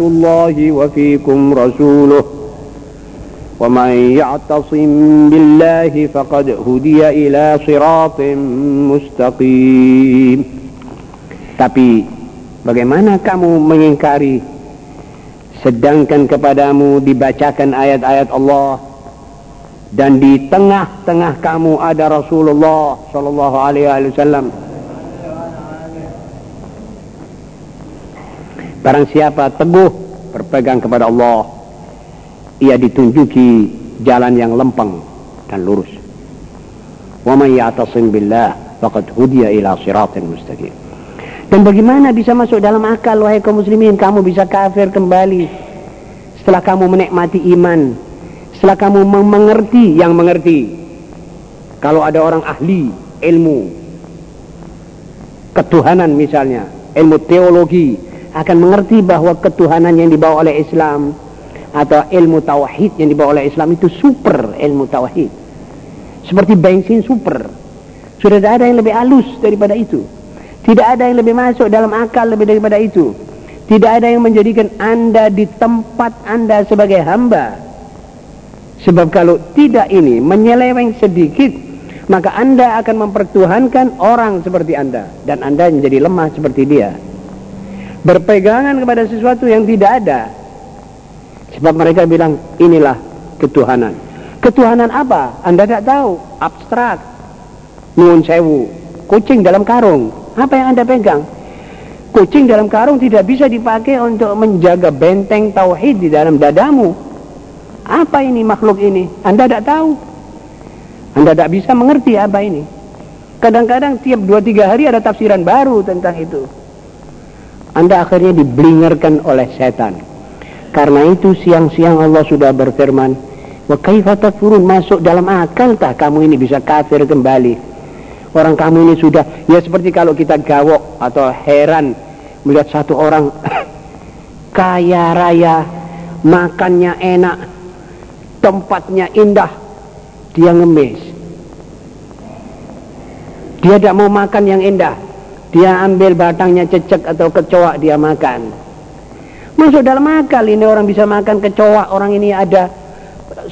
الله وفيكم رسوله ومن يعتصم بالله فقد هدي إلى صراط مستقيم Tapi bagaimana kamu mengingkari sedangkan kepadamu dibacakan ayat-ayat Allah dan di tengah-tengah kamu ada Rasulullah sallallahu alaihi wasallam Barang siapa teguh berpegang kepada Allah, ia ditunjuki jalan yang lempeng dan lurus. Wa man ya'tasim billah faqad hudiya ila siratin mustaqim. Dan bagaimana bisa masuk dalam akal wahai kaum muslimin kamu bisa kafir kembali setelah kamu menikmati iman, setelah kamu mengerti yang mengerti. Kalau ada orang ahli ilmu ketuhanan misalnya, ilmu teologi, akan mengerti bahwa ketuhanan yang dibawa oleh Islam atau ilmu tauhid yang dibawa oleh Islam itu super ilmu tauhid. Seperti bensin super. Sudah tidak ada yang lebih halus daripada itu. Tidak ada yang lebih masuk dalam akal lebih daripada itu. Tidak ada yang menjadikan Anda di tempat Anda sebagai hamba. Sebab kalau tidak ini menyeleweng sedikit, maka Anda akan mempertuhankan orang seperti Anda dan Anda menjadi lemah seperti dia berpegangan kepada sesuatu yang tidak ada. Sebab mereka bilang inilah ketuhanan. Ketuhanan apa? Anda tidak tahu. Abstrak. Nuhun sewu. Kucing dalam karung. Apa yang Anda pegang? Kucing dalam karung tidak bisa dipakai untuk menjaga benteng tauhid di dalam dadamu. Apa ini makhluk ini? Anda tidak tahu. Anda tidak bisa mengerti apa ini. Kadang-kadang tiap dua tiga hari ada tafsiran baru tentang itu. Anda akhirnya diblingerkan oleh setan. Karena itu siang-siang Allah sudah berfirman, "Wa kaifa takfurun?" Masuk dalam akal tak kamu ini bisa kafir kembali? Orang kamu ini sudah ya seperti kalau kita gawok atau heran melihat satu orang kaya raya, makannya enak, tempatnya indah, dia ngemis. Dia tidak mau makan yang indah, dia ambil batangnya cecek atau kecoa dia makan. Masuk dalam akal ini orang bisa makan kecoa. Orang ini ada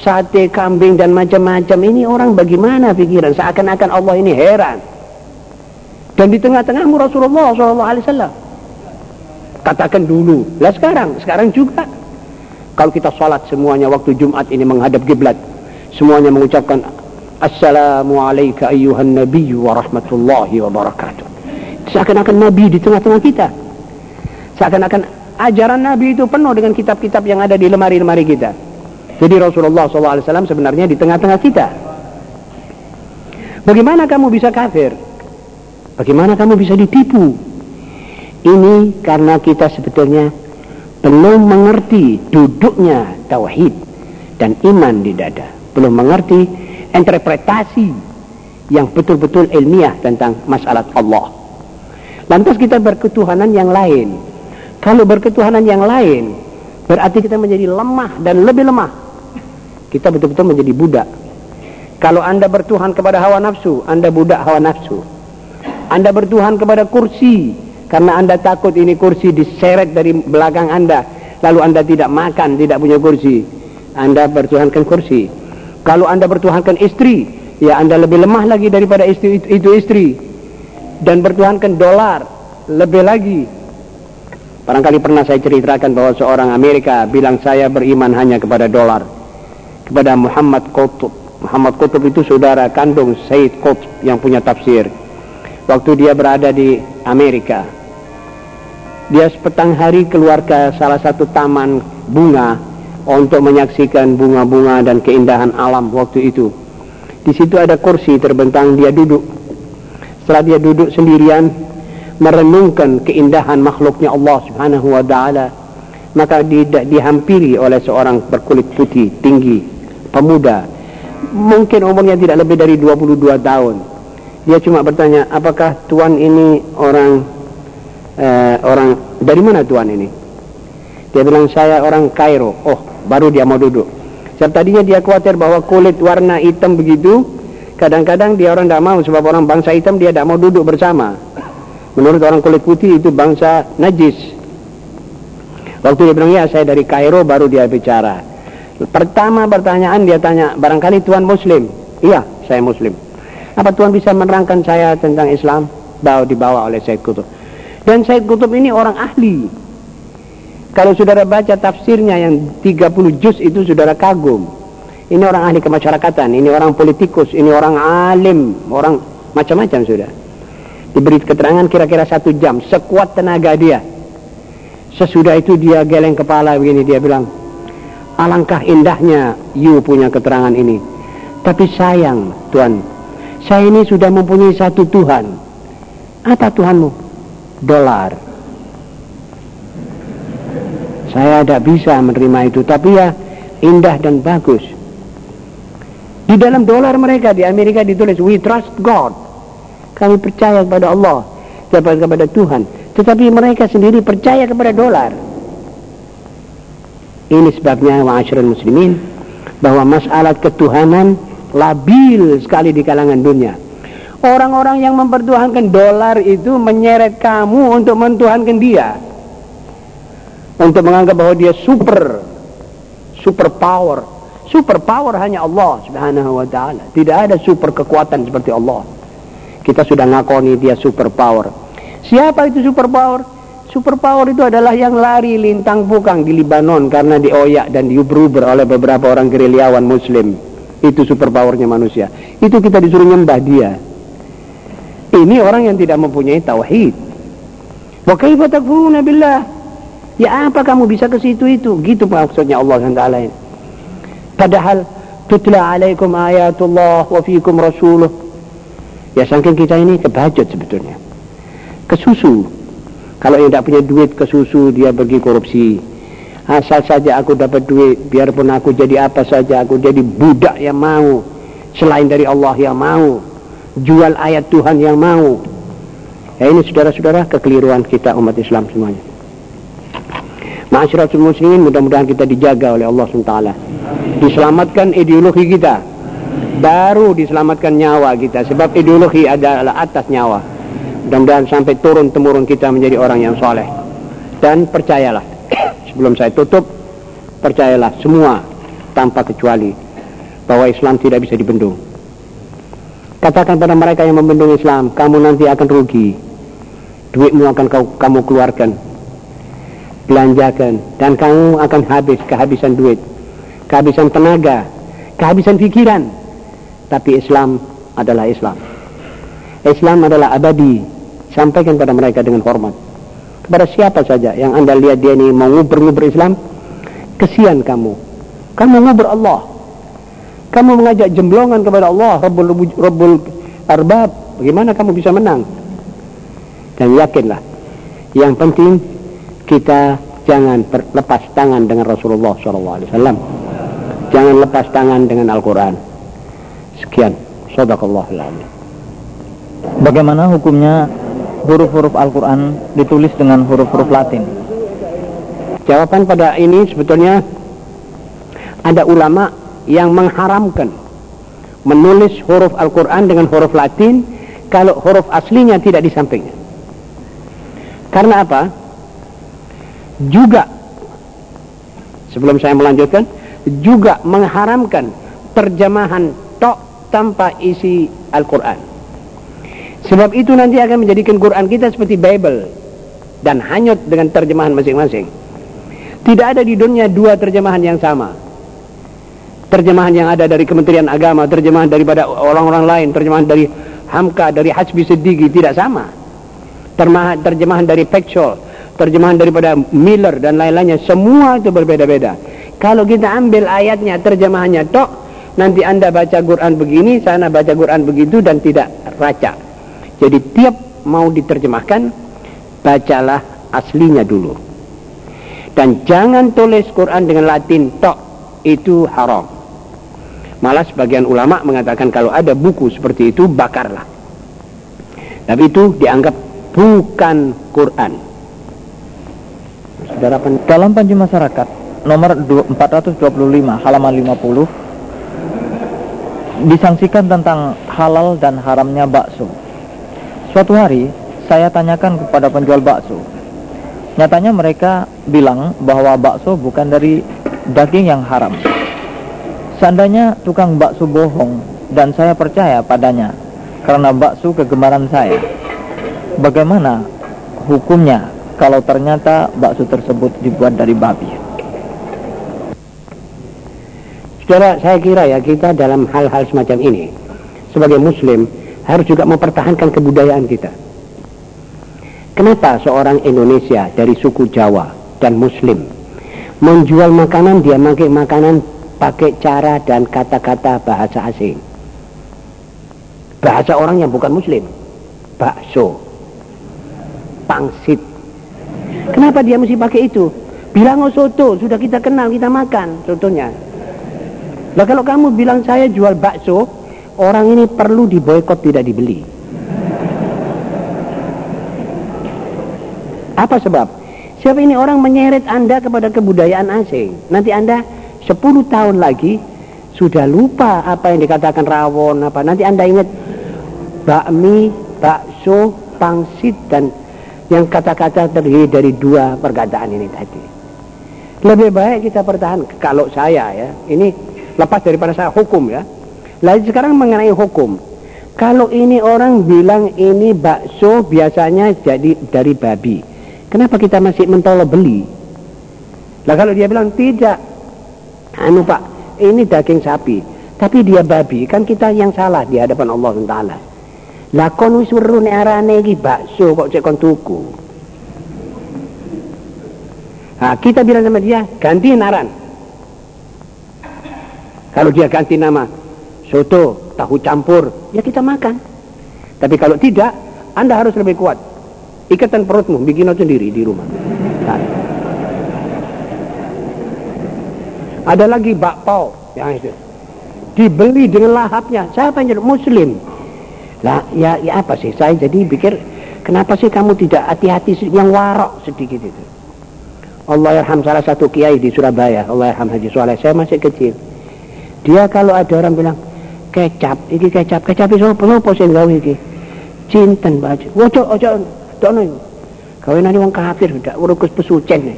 sate kambing dan macam-macam. Ini orang bagaimana pikiran? Seakan-akan Allah ini heran. Dan di tengah-tengahmu Rasulullah SAW. Katakan dulu. Lah sekarang, sekarang juga. Kalau kita salat semuanya waktu Jumat ini menghadap kiblat, semuanya mengucapkan Assalamualaikum ayyuhan nabiyyu wa rahmatullahi wa barakatuh. Seakan-akan Nabi di tengah-tengah kita. Seakan-akan ajaran Nabi itu penuh dengan kitab-kitab yang ada di lemari-lemari kita. Jadi Rasulullah SAW sebenarnya di tengah-tengah kita. Bagaimana kamu bisa kafir? Bagaimana kamu bisa ditipu? Ini karena kita sebetulnya belum mengerti duduknya tauhid dan iman di dada. Belum mengerti interpretasi yang betul-betul ilmiah tentang masalah Allah. Lantas kita berketuhanan yang lain. Kalau berketuhanan yang lain, berarti kita menjadi lemah dan lebih lemah. Kita betul-betul menjadi budak. Kalau Anda bertuhan kepada hawa nafsu, Anda budak hawa nafsu. Anda bertuhan kepada kursi, karena Anda takut ini kursi diseret dari belakang Anda. Lalu Anda tidak makan, tidak punya kursi. Anda bertuhankan kursi. Kalau Anda bertuhankan istri, ya Anda lebih lemah lagi daripada istri itu istri dan bertuhankan dolar. Lebih lagi barangkali pernah saya ceritakan bahwa seorang Amerika bilang saya beriman hanya kepada dolar. Kepada Muhammad Qutb. Muhammad Qutb itu saudara kandung Said Qutb yang punya tafsir. Waktu dia berada di Amerika dia sepetang hari keluar ke salah satu taman bunga untuk menyaksikan bunga-bunga dan keindahan alam waktu itu. Di situ ada kursi terbentang dia duduk setelah dia duduk sendirian merenungkan keindahan makhluknya Allah Subhanahu wa taala maka di, dihampiri oleh seorang berkulit putih tinggi pemuda. Mungkin umurnya tidak lebih dari 22 tahun. Dia cuma bertanya apakah tuan ini orang eh, orang dari mana tuan ini? Dia bilang saya orang Kairo. Oh baru dia mau duduk. Sebab tadinya dia khawatir bahwa kulit warna hitam begitu Kadang-kadang dia orang tidak mau sebab orang bangsa hitam dia tidak mau duduk bersama. Menurut orang kulit putih itu bangsa najis. Waktu dia bilang, ya saya dari Kairo baru dia bicara. Pertama pertanyaan dia tanya, barangkali Tuhan Muslim? Iya, saya Muslim. Apa Tuhan bisa menerangkan saya tentang Islam? Bawa dibawa oleh Syed Kutub. Dan Syed Kutub ini orang ahli. Kalau saudara baca tafsirnya yang 30 juz itu saudara kagum. Ini orang ahli kemasyarakatan, ini orang politikus, ini orang alim, orang macam-macam sudah. Diberi keterangan kira-kira satu jam, sekuat tenaga dia. Sesudah itu dia geleng kepala begini, dia bilang, alangkah indahnya you punya keterangan ini. Tapi sayang, Tuhan, saya ini sudah mempunyai satu Tuhan. Apa Tuhanmu? Dolar. Saya tidak bisa menerima itu, tapi ya indah dan bagus. Di dalam dolar mereka di Amerika ditulis we trust God. Kami percaya kepada Allah, kepada Tuhan. Tetapi mereka sendiri percaya kepada dolar. Ini sebabnya ma'asyiral muslimin bahwa masalah ketuhanan labil sekali di kalangan dunia. Orang-orang yang mempertuhankan dolar itu menyeret kamu untuk mentuhankan dia. Untuk menganggap bahwa dia super, super power. Super power hanya Allah subhanahu wa ta'ala. Tidak ada super kekuatan seperti Allah. Kita sudah ngakoni dia super power. Siapa itu super power? Super power itu adalah yang lari lintang pukang di Libanon karena dioyak dan diuber-uber oleh beberapa orang gerilyawan muslim. Itu super powernya manusia. Itu kita disuruh nyembah dia. Ini orang yang tidak mempunyai tauhid. Wa billah? Ya apa kamu bisa ke situ itu? Gitu maksudnya Allah SWT. Padahal tutla alaikum ayatullah wa fiikum rasuluh. Ya saking kita ini kebajut sebetulnya. Kesusu. Kalau yang tidak punya duit kesusu dia pergi korupsi asal saja aku dapat duit biarpun aku jadi apa saja aku jadi budak yang mau selain dari Allah yang mau jual ayat Tuhan yang mau ya ini saudara-saudara kekeliruan kita umat Islam semuanya Masyarakat muslimin mudah-mudahan kita dijaga oleh Allah SWT. Diselamatkan ideologi kita. Baru diselamatkan nyawa kita. Sebab ideologi adalah atas nyawa. Mudah-mudahan sampai turun temurun kita menjadi orang yang soleh. Dan percayalah sebelum saya tutup percayalah semua tanpa kecuali bahwa Islam tidak bisa dibendung. Katakan pada mereka yang membendung Islam kamu nanti akan rugi. Duitmu akan kau, kamu keluarkan belanjakan dan kamu akan habis kehabisan duit kehabisan tenaga kehabisan pikiran tapi Islam adalah Islam. Islam adalah abadi. Sampaikan pada mereka dengan hormat. Kepada siapa saja yang anda lihat dia ini mau ngubur-ngubur Islam kesian kamu. Kamu ngubur Allah. Kamu mengajak jemblongan kepada Allah Rabbul, Rabbul Arbab. Bagaimana kamu bisa menang? Dan yakinlah yang penting kita jangan lepas tangan dengan Rasulullah SAW jangan lepas tangan dengan Al-Quran sekian sadaqallahul Bagaimana hukumnya huruf-huruf Al-Quran ditulis dengan huruf-huruf Latin? Jawaban pada ini sebetulnya ada ulama yang mengharamkan menulis huruf Al-Quran dengan huruf Latin kalau huruf aslinya tidak di sampingnya. Karena apa? Juga sebelum saya melanjutkan juga mengharamkan terjemahan tok tanpa isi Al-Quran. Sebab itu nanti akan menjadikan Quran kita seperti Bible dan hanyut dengan terjemahan masing-masing. Tidak ada di dunia dua terjemahan yang sama. Terjemahan yang ada dari Kementerian Agama, terjemahan daripada orang-orang lain, terjemahan dari Hamka, dari Hasbi Siddiqi tidak sama. Terjemahan, dari Pexol, terjemahan daripada Miller dan lain-lainnya, semua itu berbeda-beda. Kalau kita ambil ayatnya, terjemahannya tok, nanti anda baca Quran begini, sana baca Quran begitu dan tidak raca. Jadi tiap mau diterjemahkan, bacalah aslinya dulu. Dan jangan tulis Quran dengan Latin tok, itu haram. Malah sebagian ulama mengatakan kalau ada buku seperti itu, bakarlah. Tapi itu dianggap bukan Quran. Dalam panji masyarakat nomor 425 halaman 50 disangsikan tentang halal dan haramnya bakso. Suatu hari, saya tanyakan kepada penjual bakso. Nyatanya mereka bilang bahwa bakso bukan dari daging yang haram. Seandainya tukang bakso bohong dan saya percaya padanya karena bakso kegemaran saya. Bagaimana hukumnya kalau ternyata bakso tersebut dibuat dari babi? Saudara, saya kira ya kita dalam hal-hal semacam ini sebagai muslim harus juga mempertahankan kebudayaan kita. Kenapa seorang Indonesia dari suku Jawa dan muslim menjual makanan dia pakai makanan pakai cara dan kata-kata bahasa asing? Bahasa orang yang bukan muslim. Bakso. Pangsit. Kenapa dia mesti pakai itu? Bilang oh soto, sudah kita kenal, kita makan sotonya. Nah kalau kamu bilang saya jual bakso, orang ini perlu diboykot tidak dibeli. Apa sebab? Siapa ini orang menyeret Anda kepada kebudayaan asing. Nanti Anda 10 tahun lagi sudah lupa apa yang dikatakan rawon apa. Nanti Anda ingat bakmi, bakso, pangsit dan yang kata-kata terdiri dari dua perkataan ini tadi. Lebih baik kita pertahan kalau saya ya, ini lepas daripada saya hukum ya. Lalu sekarang mengenai hukum. Kalau ini orang bilang ini bakso biasanya jadi dari babi. Kenapa kita masih mentolo beli? Lah kalau dia bilang tidak, anu pak, ini daging sapi, tapi dia babi, kan kita yang salah di hadapan Allah Taala. Lah kon wis weruh nek arane iki bakso kok cek kon tuku. Nah, kita bilang sama dia ganti naran. Kalau dia ganti nama soto, tahu campur, ya kita makan. Tapi kalau tidak, Anda harus lebih kuat. Ikatan perutmu, bikin sendiri di rumah. Nah. Ada lagi bakpao yang itu. Dibeli dengan lahapnya. Siapa yang Muslim. Lah, ya, ya apa sih? Saya jadi pikir, kenapa sih kamu tidak hati-hati yang warok sedikit itu? Allah yarham salah satu kiai di Surabaya, Allah yarham Haji Soleh, saya masih kecil. Dia kalau ada orang bilang, kecap, iki kecap, kecap itu apa? Apa sih gawe iki? Cinten baju. Ojo, ojo, dono itu. Gawe nanti orang kafir, tidak urukus pesucen.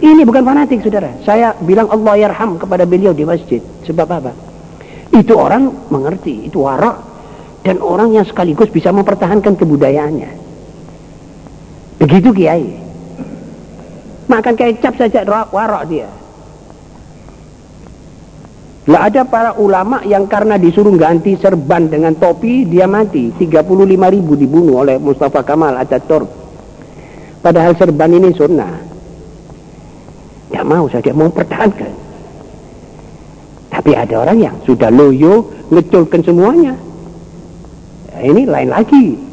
Ini bukan fanatik, saudara. Saya bilang Allah yarham kepada beliau di masjid. Sebab apa? Itu orang mengerti, itu warok dan orang yang sekaligus bisa mempertahankan kebudayaannya. Begitu kiai. Makan kecap saja warok dia. Lah ada para ulama yang karena disuruh ganti serban dengan topi dia mati. 35 ribu dibunuh oleh Mustafa Kamal Ataturk. Padahal serban ini sunnah. Tidak mau saja mau pertahankan. Tapi ada orang yang sudah loyo ngeculkan semuanya ini lain lagi